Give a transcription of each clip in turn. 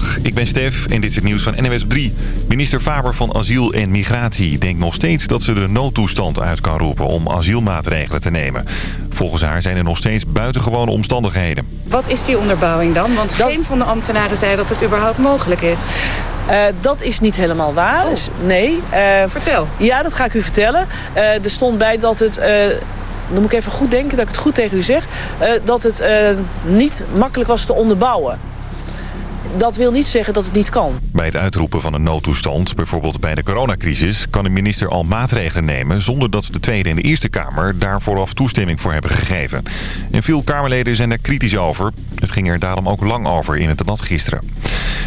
Goedemiddag, ik ben Stef en dit is het nieuws van NWS 3. Minister Faber van Asiel en Migratie denkt nog steeds dat ze de noodtoestand uit kan roepen om asielmaatregelen te nemen. Volgens haar zijn er nog steeds buitengewone omstandigheden. Wat is die onderbouwing dan? Want geen van de ambtenaren zei dat het überhaupt mogelijk is. Uh, dat is niet helemaal waar. Oh. Dus nee. Uh, Vertel. Ja, dat ga ik u vertellen. Uh, er stond bij dat het... dan moet ik even goed denken dat ik het goed tegen u zeg. dat het niet makkelijk was te onderbouwen dat wil niet zeggen dat het niet kan. Bij het uitroepen van een noodtoestand, bijvoorbeeld bij de coronacrisis... kan de minister al maatregelen nemen zonder dat de Tweede en de Eerste Kamer... daar vooraf toestemming voor hebben gegeven. En veel Kamerleden zijn daar kritisch over. Het ging er daarom ook lang over in het debat gisteren.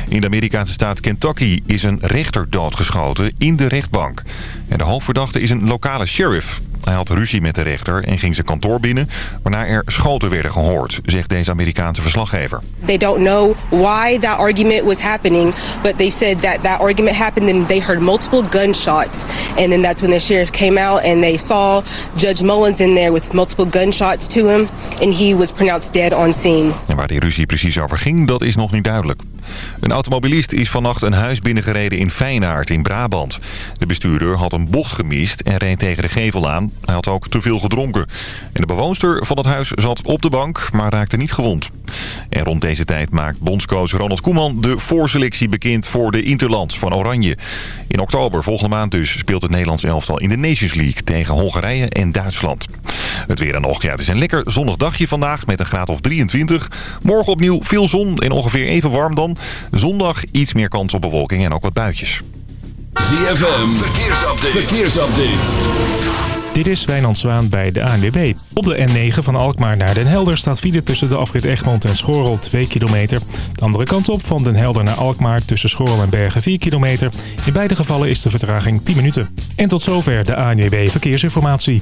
In de Amerikaanse staat Kentucky is een rechter doodgeschoten in de rechtbank. En de hoofdverdachte is een lokale sheriff. Hij had ruzie met de rechter en ging zijn kantoor binnen... waarna er schoten werden gehoord, zegt deze Amerikaanse verslaggever. They don't know why that argument was happening... but they said that that argument happened and they heard multiple gunshots. And then that's when the sheriff came out and they saw Judge Mullins in there... with multiple gunshots to him and he was pronounced dead on scene. En waar die ruzie precies over ging, dat is nog niet duidelijk. Een automobilist is vannacht een huis binnengereden in Feyenaard in Brabant. De bestuurder had een bocht gemist en reed tegen de gevel aan. Hij had ook te veel gedronken. En de bewoonster van het huis zat op de bank, maar raakte niet gewond. En rond deze tijd maakt bondscoach Ronald Koeman de voorselectie bekend voor de Interlands van Oranje. In oktober, volgende maand dus, speelt het Nederlands elftal in de Nations League tegen Hongarije en Duitsland. Het weer dan nog. Ja, het is een lekker zonnig dagje vandaag met een graad of 23. Morgen opnieuw veel zon en ongeveer even warm dan. Zondag iets meer kans op bewolking en ook wat buitjes. ZFM, verkeersupdate. verkeersupdate. Dit is Wijnand Zwaan bij de ANWB. Op de N9 van Alkmaar naar Den Helder staat file tussen de afrit Egmond en Schorrel 2 kilometer. De andere kant op van Den Helder naar Alkmaar tussen Schorrel en Bergen 4 kilometer. In beide gevallen is de vertraging 10 minuten. En tot zover de ANWB Verkeersinformatie.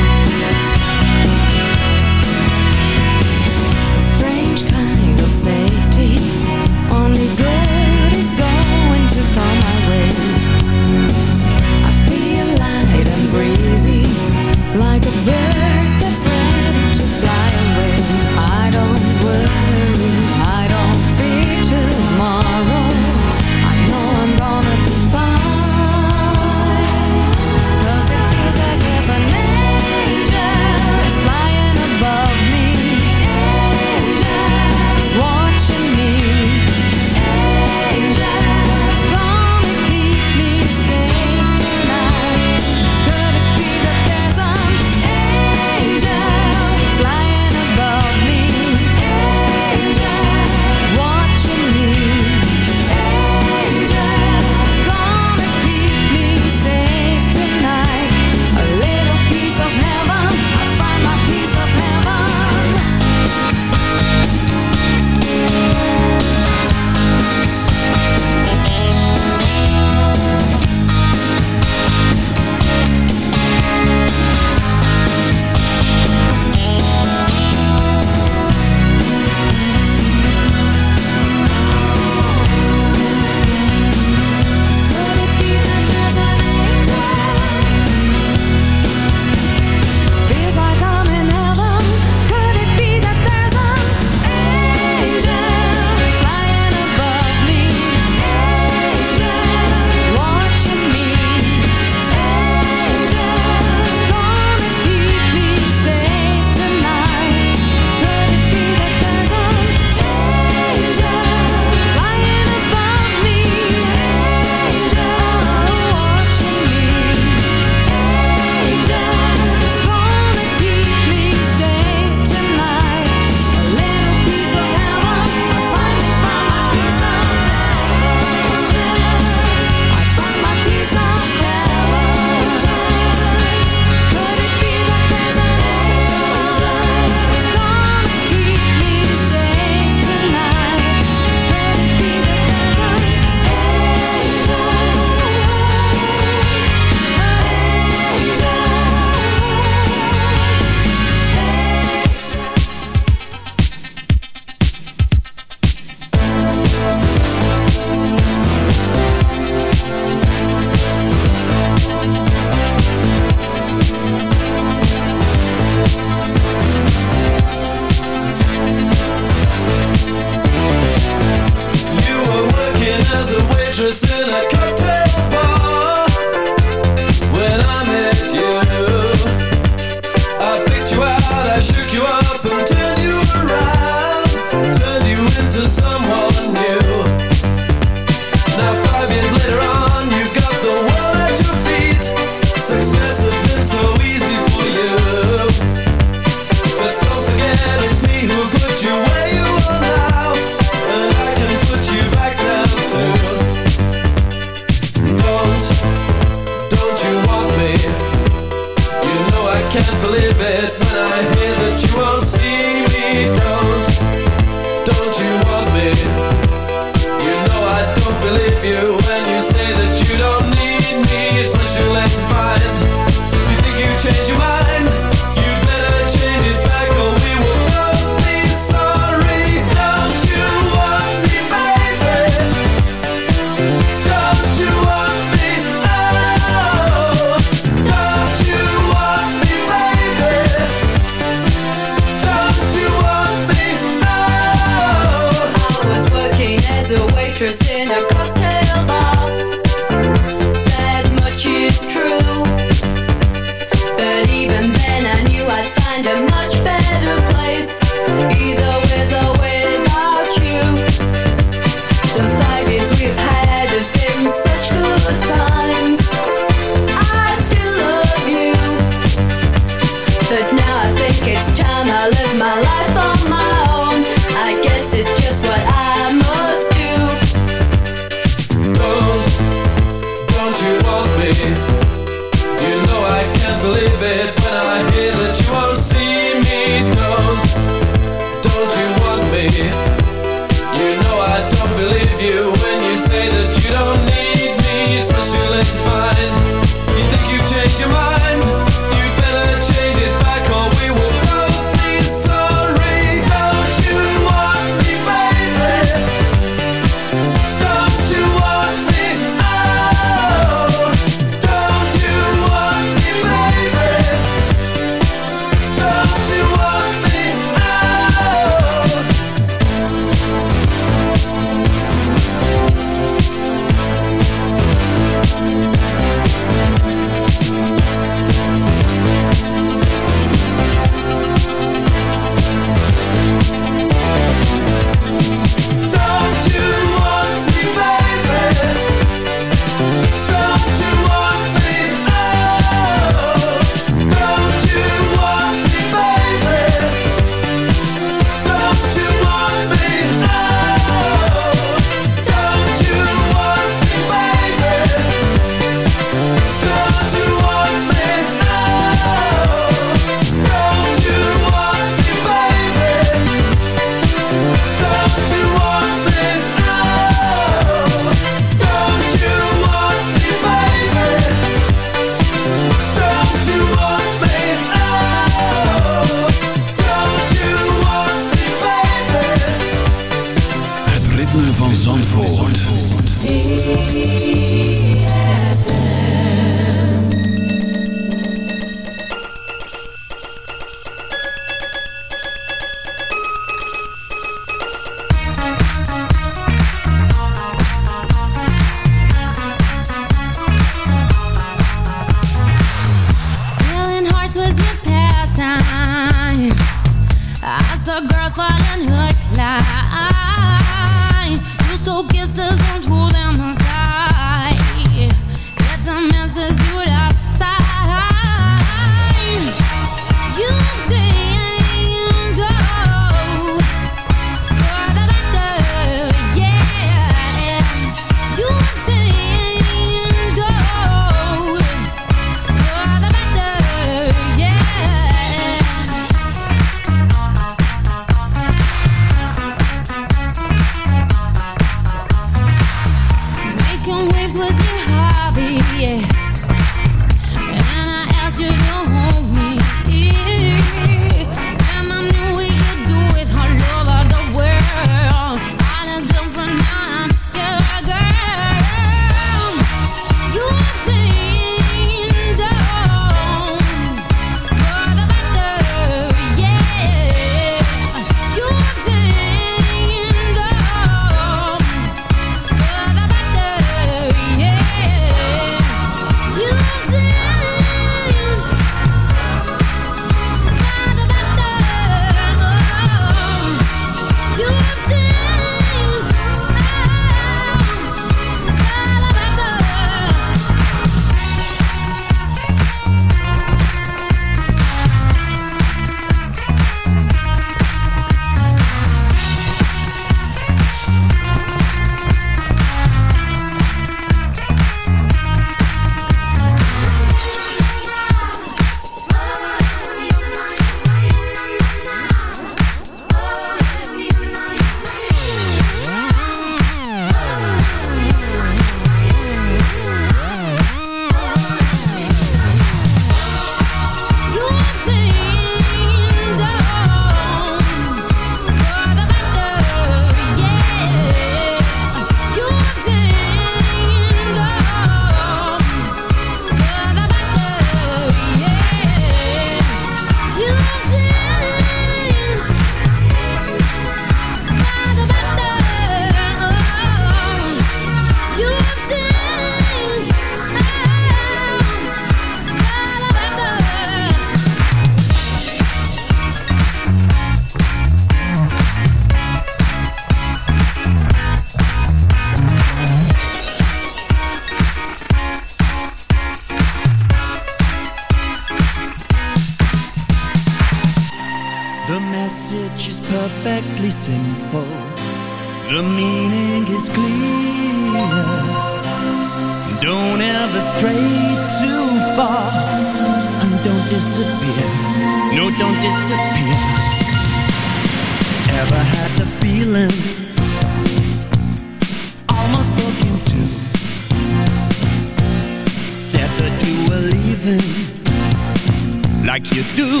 living like you do,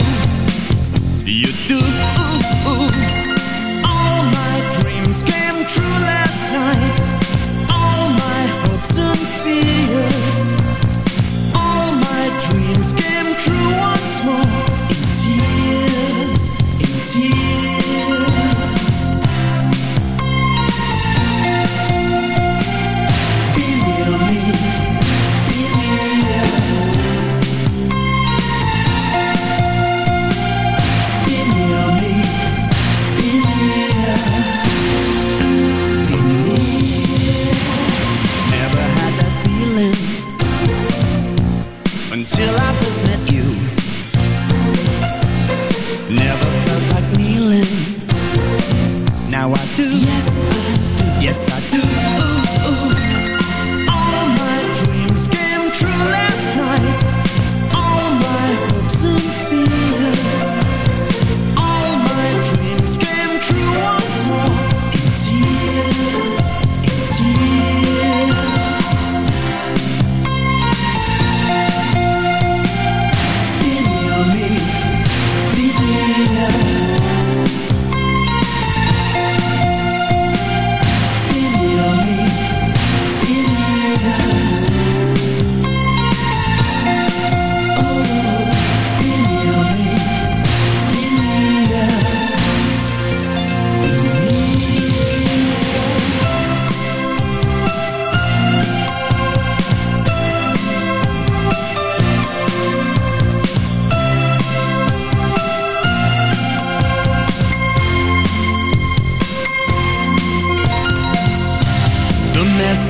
you do.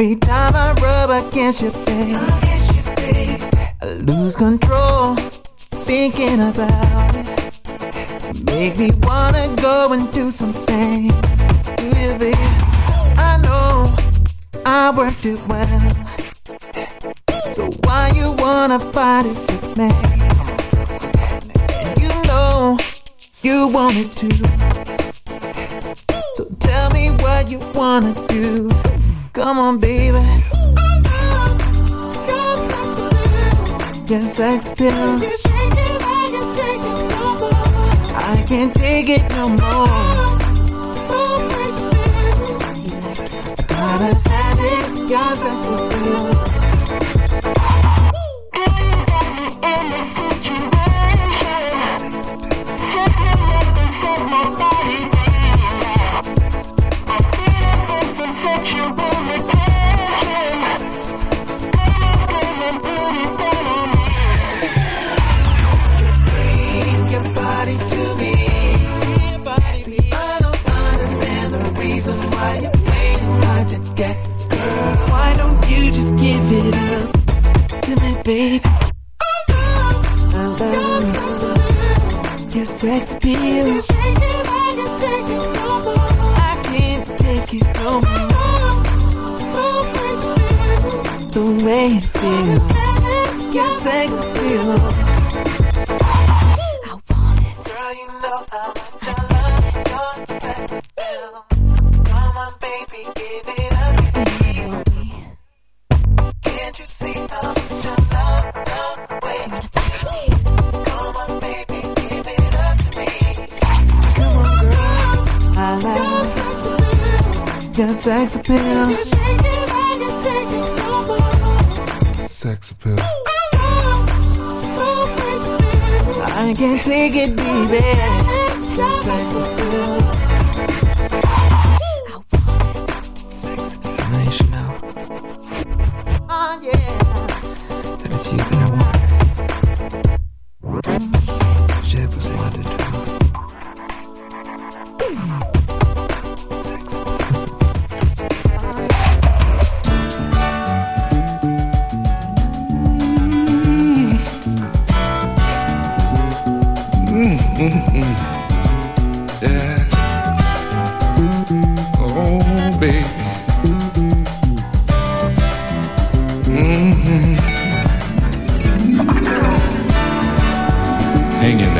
Every time I rub against your face, I lose control, thinking about it. Make me wanna go and do some things. Do you, babe? I know I worked it well. So why you wanna fight it with me? You know you want it too. So tell me what you wanna do. Come on, baby. Your sex appeal. I can't take it no more. Gotta have it. Your sex appeal. Mhm. Hang in there,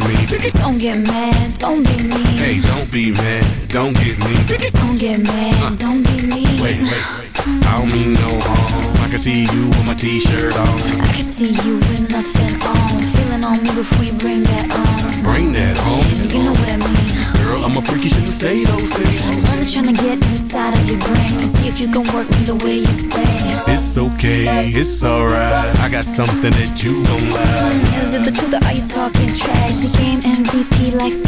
get me. Don't get mad, don't be mean. Hey, don't be mad, don't get me. Don't get mad, don't be mean. Wait, wait, wait. I don't mean no harm. I can see you with my t-shirt on. I can see you with nothing on. Feeling on me before you bring that on. Bring that home. You know what I mean. Girl, I'm a freaky, shouldn't say those things. I'm trying to get inside of your brain and see if you can work me the way you say. It's okay, it's alright. I got something that you don't like. Is it the truth like